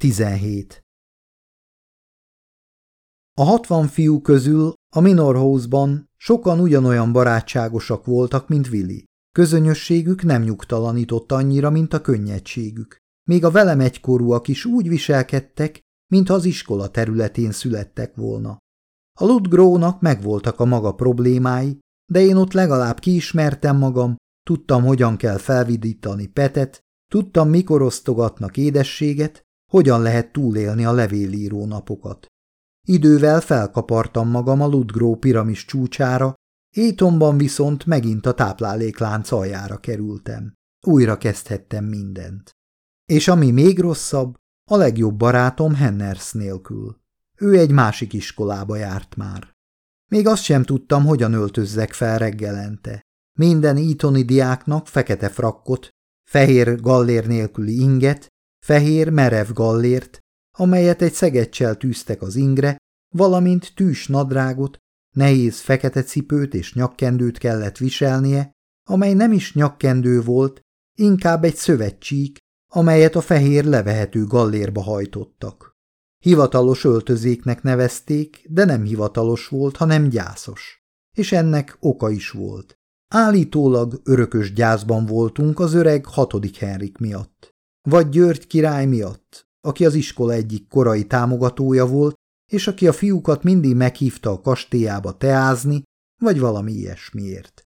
17. A hatvan fiú közül a Minor House-ban sokan ugyanolyan barátságosak voltak, mint Willy. Közönösségük nem nyugtalanított annyira, mint a könnyedségük. Még a velem egykorúak is úgy viselkedtek, mintha az iskola területén születtek volna. A Ludgrónak megvoltak a maga problémái, de én ott legalább kiismertem magam, tudtam, hogyan kell felvidítani Petet, tudtam, mikor osztogatnak édességet, hogyan lehet túlélni a levélíró napokat. Idővel felkapartam magam a Ludgró piramis csúcsára, étomban viszont megint a tápláléklánc aljára kerültem. Újra kezdhettem mindent. És ami még rosszabb, a legjobb barátom Henners nélkül. Ő egy másik iskolába járt már. Még azt sem tudtam, hogyan öltözzek fel reggelente. Minden ítoni diáknak fekete frakkot, fehér gallér nélküli inget, fehér merev gallért, amelyet egy szegecsel tűztek az ingre, valamint tűs nadrágot, nehéz fekete cipőt és nyakkendőt kellett viselnie, amely nem is nyakkendő volt, inkább egy szövetcsík, amelyet a fehér levehető gallérba hajtottak. Hivatalos öltözéknek nevezték, de nem hivatalos volt, hanem gyászos. És ennek oka is volt. Állítólag örökös gyászban voltunk az öreg hatodik Henrik miatt. Vagy György király miatt, aki az iskola egyik korai támogatója volt, és aki a fiúkat mindig meghívta a kastélyába teázni, vagy valami ilyesmiért.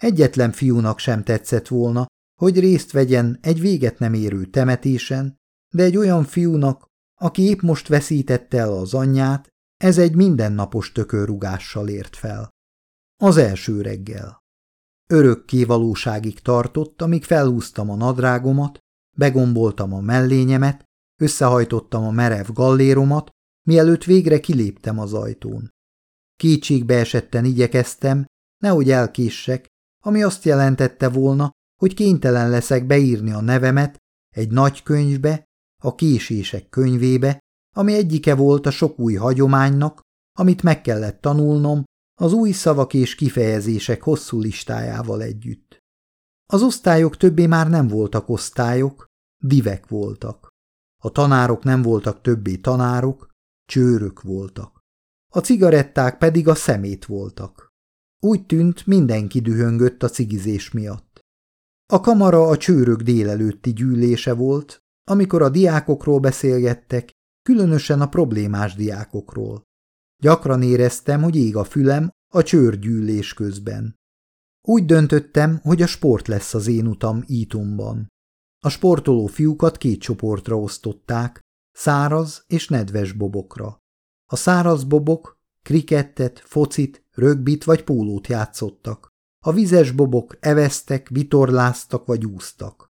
Egyetlen fiúnak sem tetszett volna, hogy részt vegyen egy véget nem érő temetésen, de egy olyan fiúnak, aki épp most veszítette el az anyját, ez egy mindennapos tökörrugással ért fel. Az első reggel. Örökké valóságig tartott, amíg felhúztam a nadrágomat, begomboltam a mellényemet, összehajtottam a merev galléromat, mielőtt végre kiléptem az ajtón. Kétségbe esetten igyekeztem, nehogy elkéssek, ami azt jelentette volna, hogy kénytelen leszek beírni a nevemet egy nagy könyvbe, a késések könyvébe, ami egyike volt a sok új hagyománynak, amit meg kellett tanulnom az új szavak és kifejezések hosszú listájával együtt. Az osztályok többé már nem voltak osztályok, divek voltak. A tanárok nem voltak többé tanárok, csőrök voltak. A cigaretták pedig a szemét voltak. Úgy tűnt, mindenki dühöngött a cigizés miatt. A kamara a csőrök délelőtti gyűlése volt, amikor a diákokról beszélgettek, különösen a problémás diákokról. Gyakran éreztem, hogy ég a fülem a csőrgyűlés közben. Úgy döntöttem, hogy a sport lesz az én utam Ítumban. A sportoló fiúkat két csoportra osztották, száraz és nedves bobokra. A száraz bobok krikettet, focit, rögbit vagy pólót játszottak. A vizes bobok eveztek, vitorláztak vagy úsztak.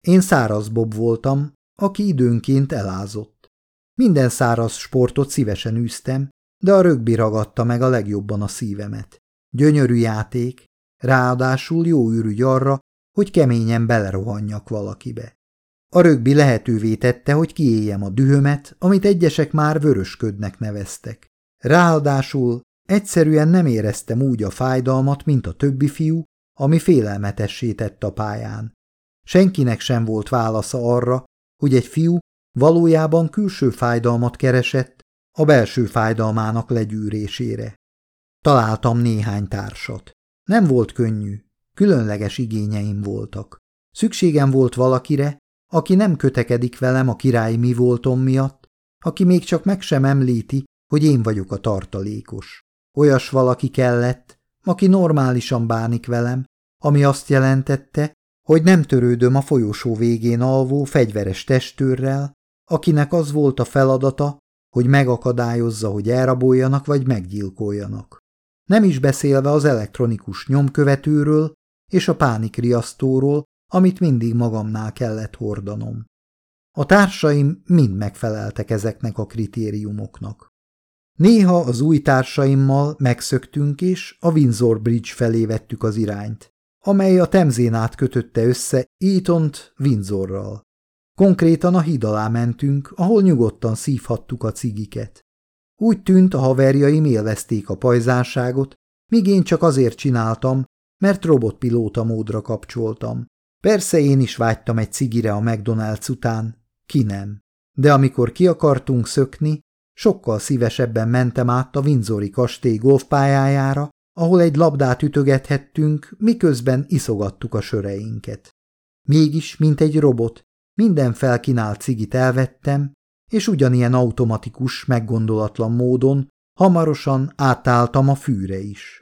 Én száraz bob voltam, aki időnként elázott. Minden száraz sportot szívesen űztem, de a rögbi ragadta meg a legjobban a szívemet. Gyönyörű játék, ráadásul jó ürügy arra, hogy keményen belerohanjak valakibe. A rögbi lehetővé tette, hogy kiéljem a dühömet, amit egyesek már vörösködnek neveztek. Ráadásul egyszerűen nem éreztem úgy a fájdalmat, mint a többi fiú, ami félelmetessé tett a pályán. Senkinek sem volt válasza arra, hogy egy fiú valójában külső fájdalmat keresett a belső fájdalmának legyűrésére. Találtam néhány társat. Nem volt könnyű, különleges igényeim voltak. Szükségem volt valakire, aki nem kötekedik velem a királyi mi voltom miatt, aki még csak meg sem említi, hogy én vagyok a tartalékos. Olyas valaki kellett, aki normálisan bánik velem, ami azt jelentette, hogy nem törődöm a folyosó végén alvó fegyveres testőrrel, akinek az volt a feladata, hogy megakadályozza, hogy elraboljanak vagy meggyilkoljanak. Nem is beszélve az elektronikus nyomkövetőről és a pánikriasztóról, amit mindig magamnál kellett hordanom. A társaim mind megfeleltek ezeknek a kritériumoknak. Néha az új társaimmal megszöktünk és a Windsor Bridge felé vettük az irányt, amely a Temzén át kötötte össze Eatont Windsorral. Konkrétan a híd alá mentünk, ahol nyugodtan szívhattuk a cigiket. Úgy tűnt, a haverjaim élvezték a pajzánságot, míg én csak azért csináltam, mert robotpilóta módra kapcsoltam. Persze én is vágytam egy cigire a McDonald's után, ki nem. de amikor ki akartunk szökni, sokkal szívesebben mentem át a Windsori kastély golfpályájára, ahol egy labdát ütögethettünk, miközben iszogattuk a söreinket. Mégis, mint egy robot, minden felkínált cigit elvettem, és ugyanilyen automatikus, meggondolatlan módon hamarosan átálltam a fűre is.